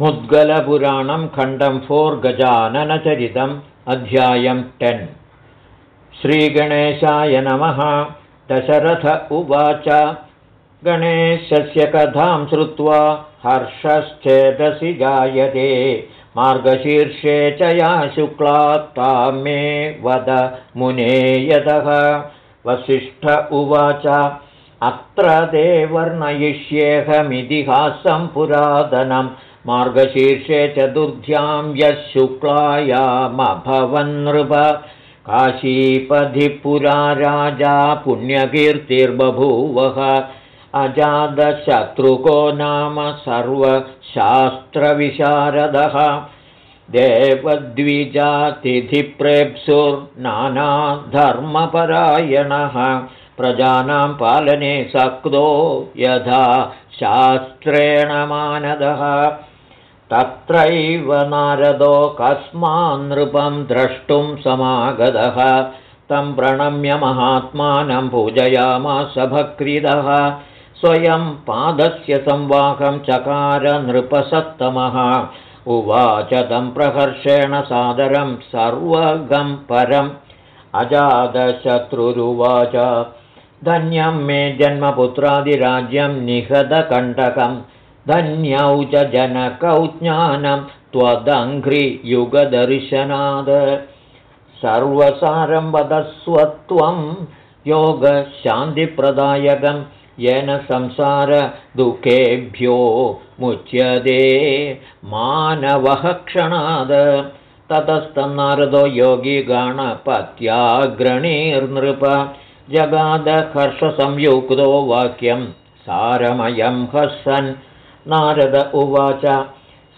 मुद्गलपुराणं खण्डं फोर् गजाननचरितम् अध्यायं टेन्। श्रीगणेशाय नमः। दशरथ उवाच। गणेशस्य कथां श्रुत्वा हर्षश्चेदसि जायते। मार्गशीर्षे च या शुक्ला तां मे वद मुने यतः वसिष्ठ उवाच। अत्र ते वर्णयिष्येऽहमितिहासं पुरातनं मार्गशीर्षे चतुर्ध्यां यः शुक्लायामभवन्नृप काशीपधिपुरा राजा पुण्यकीर्तिर्बभूवः। अजादशत्रुको नाम सर्वशास्त्रविशारदः। देवद्विजातिथिप्रेप्सुर्नानाधर्मपरायणः। प्रजानां पालने सक्तो यथा शास्त्रेण मानदः तत्रैव नारदो कस्मान्नृपं द्रष्टुं समागतः। तं प्रणम्य महात्मानं पूजयामास भक्तिदः स्वयं पादस्य संवाहं चकार नृपसत्तमः। उवाच तं प्रहर्षेण सादरं सर्वगं परम्। अजादशत्रुरुवाच धन्यं मे जन्मपुत्रादिराज्यं निहतकण्टकं धन्यौ च जनकौ ज्ञानं त्वदङ्घ्रियुगदर्शनाद. सर्वसारं वदस्वत्वं योगशान्तिप्रदायकं येन संसारदुःखेभ्यो मुच्यते मानवः क्षणाद। ततस्तं नारदो योगी गणपत्याग्रणीर्नृप। जगादहर्षसंयुक्तो वाक्यं सारमयं हसन् नारद उवाच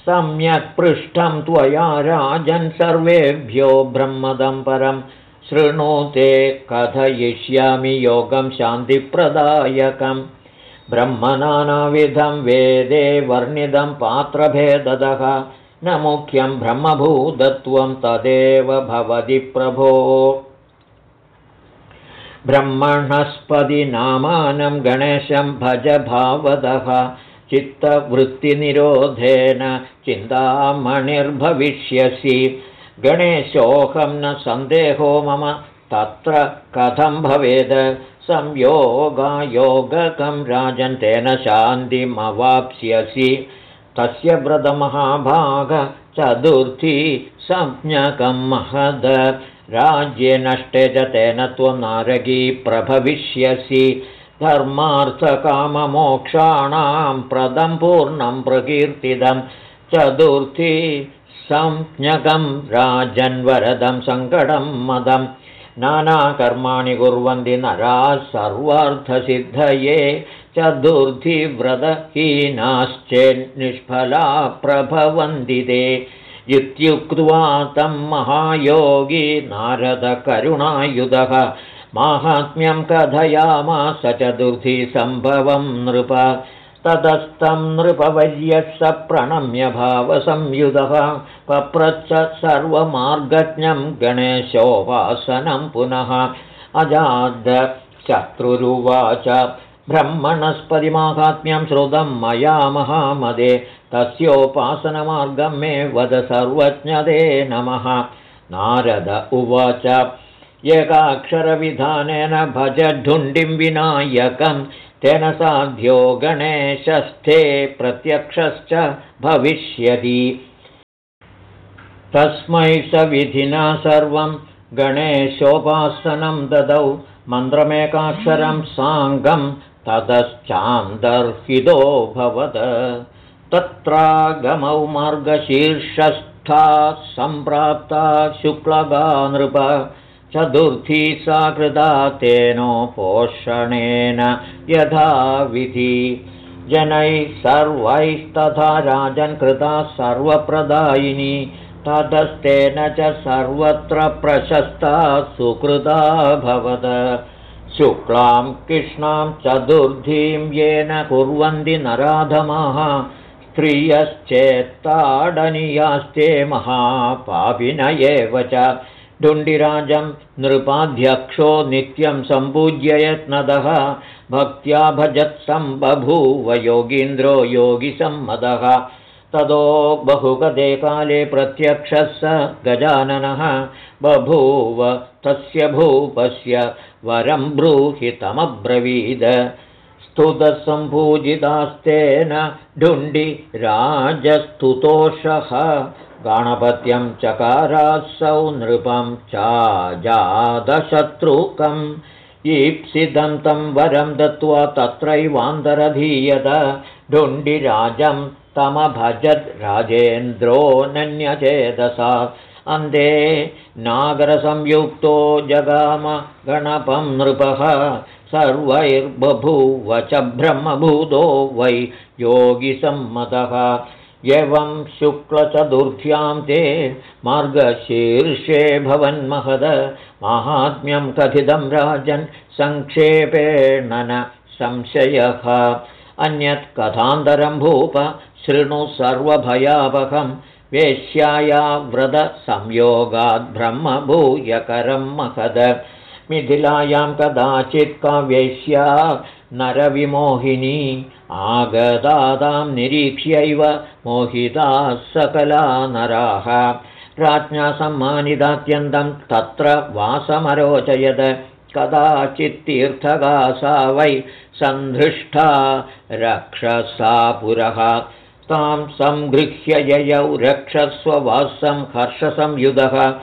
सम्यक् पृष्ठं त्वया राजन् सर्वेभ्यो ब्रह्मदं परं शृणुते कथयिष्यामि योगं शान्तिप्रदायकं ब्रह्मनानाविधं वेदे वर्णितं पात्रभेददः न मुख्यं ब्रह्मभूतत्वं तदेव भवति प्रभो। ब्रह्मणस्पतिनामानं गणेशं भज भावदः चित्तवृत्तिनिरोधेन चिन्तामणिर्भविष्यसि। गणेशोऽहं न सन्देहो मम तत्र कथं भवेद्? संयोगायोगकं राजन् तेन शान्तिमवाप्स्यसि। तस्य व्रतमहाभागचतुर्थी संज्ञकं महद। राज्ये नष्टे च तेन त्वं नारकी प्रभविष्यसि धर्मार्थकाममोक्षाणां प्रदं पूर्णं प्रकीर्तितं चतुर्थी संज्ञकं राजन्वरदं सङ्कटं मदं नानाकर्माणि कुर्वन्ति नराः सर्वार्थसिद्धये चतुर्थीव्रतहीनाश्चेन्निष्फला प्रभवन्ति ते। इत्युक्त्वा तं महायोगी नारदकरुणायुधः माहात्म्यं कथयामास चतुर्थी सम्भवं नृप। ततस्तं नृपवर्यः स प्रणम्य भावसंयुधः। पप्रच्छ सर्वमार्गज्ञं गणेशोपासनं पुनः। अजाद शत्रुरुवाच। ब्रह्मणस्पतिमाहात्म्यं श्रुतं मया महामदे। तस्योपासनमार्गं मे वद सर्वज्ञदे नमः। नारद उवाच एकाक्षरविधानेन भजढुण्डिं विनायकं तेन साध्यो गणेशस्थे प्रत्यक्षश्च भविष्यति। तस्मै स विधिना सर्वं गणेशोपासनं ददौ मन्त्रमेकाक्षरं साङ्गं ततश्चान्दर्हितो भवद। तत्रागमौ मार्गशीर्षस्था सम्प्राप्ता शुक्लगा नृप चतुर्थी सा कृता तेनोपोषणेन यथाविधि जनैः सर्वैस्तथा कृता सर्वप्रदायिनी। ततस्तेन च सर्वत्र प्रशस्ता सुकृता भवद। शुक्लां कृष्णां चतुर्धीं येन कुर्वन्ति नराधमाः। स्त्रियश्चेत्ताडनीयास्ते महापापिन एव च डुण्डिराजं नृपाध्यक्षो नित्यं सम्पूज्य यत्नदः भक्त्या भजत्सम्बभूव योगीन्द्रो योगिसम्मदः। ततो बहुगते काले प्रत्यक्षः स गजाननः बभूव तस्य भूपस्य वरं ब्रूहितमब्रवीद स्तुतसम्पूजितास्तेन ढुण्डिराजस्तुतोषः गणपत्यं चकारासौ नृपं चाजातशत्रुकम्। ईप्सितं तं वरं दत्त्वा तत्रैवान्तरधीयत। ढुण्डिराजं तमभजद् राजेन्द्रो नन्यचेदसा अन्ते नागरसंयुक्तो जगाम गणपं नृपः सर्वैर्बभूव च ब्रह्मभूतो वै योगिसम्मतः। एवं शुक्लचतुर्थ्यां ते मार्गशीर्षे भवन्महद। माहात्म्यं कथितं राजन् सङ्क्षेपेण न संशयः। अन्यत् कथान्तरं भूप शृणु सर्वभयावहं। वेश्याया व्रतसंयोगाद् ब्रह्मभूयकरं महद मिथिलायां कदाचित् काव्यैष्या नरविमोहिनी आगतादां निरीक्ष्यैव मोहिताः सकला नराः। राज्ञा सम्मानितात्यन्तं तत्र वासमरोचयद। कदाचित्तीर्थगा सा वै सन्धृष्टा रक्षसा पुरः। तां सङ्गृह्य ययौ रक्षस्ववासं हर्षसंयुधः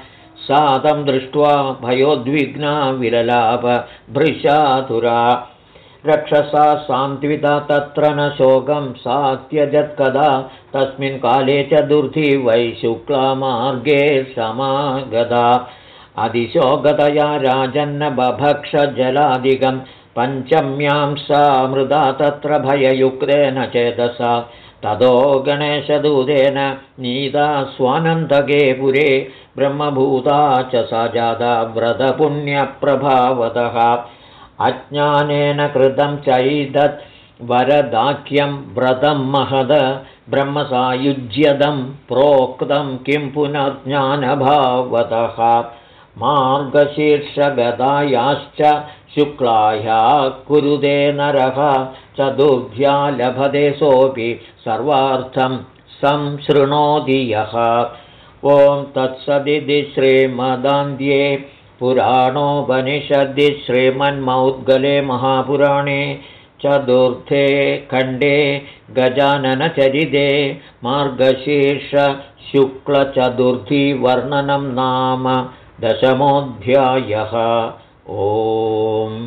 सा तं दृष्ट्वा भयोद्विग्ना विललाप भृशातुरा रक्षसा सान्त्विता तत्र न शोकं सा त्यजत्कदा तस्मिन् काले च दुर्धि वै शुक्लामार्गे समागता अधिशोकतया राजन्न बभक्षजलादिकं पञ्चम्यां सा मृदा तत्र भययुक्तेन चेतसा। ततो गणेशदूतेन नीता स्वानन्दके पुरे ब्रह्मभूता च सा जाता व्रतपुण्यप्रभावतः। अज्ञानेन कृतं चैदत् वरदाख्यं व्रतं महद ब्रह्मसायुज्यदं प्रोक्तं किं पुनर्ज्ञानभावतः। मार्गशीर्षगदायाश्च शुक्लाया कुरुदे नरः चतुर्भ्या लभते सोऽपि सर्वार्थं संशृणोति यः ॐ तत्सदिति श्रीमदान्ध्ये पुराणोपनिषदि श्रीमन्मौद्गले महापुराणे चतुर्थे खण्डे गजाननचरिते मार्गशीर्षशुक्लचतुर्थीवर्णनं नाम दशमोऽध्यायः। ओम्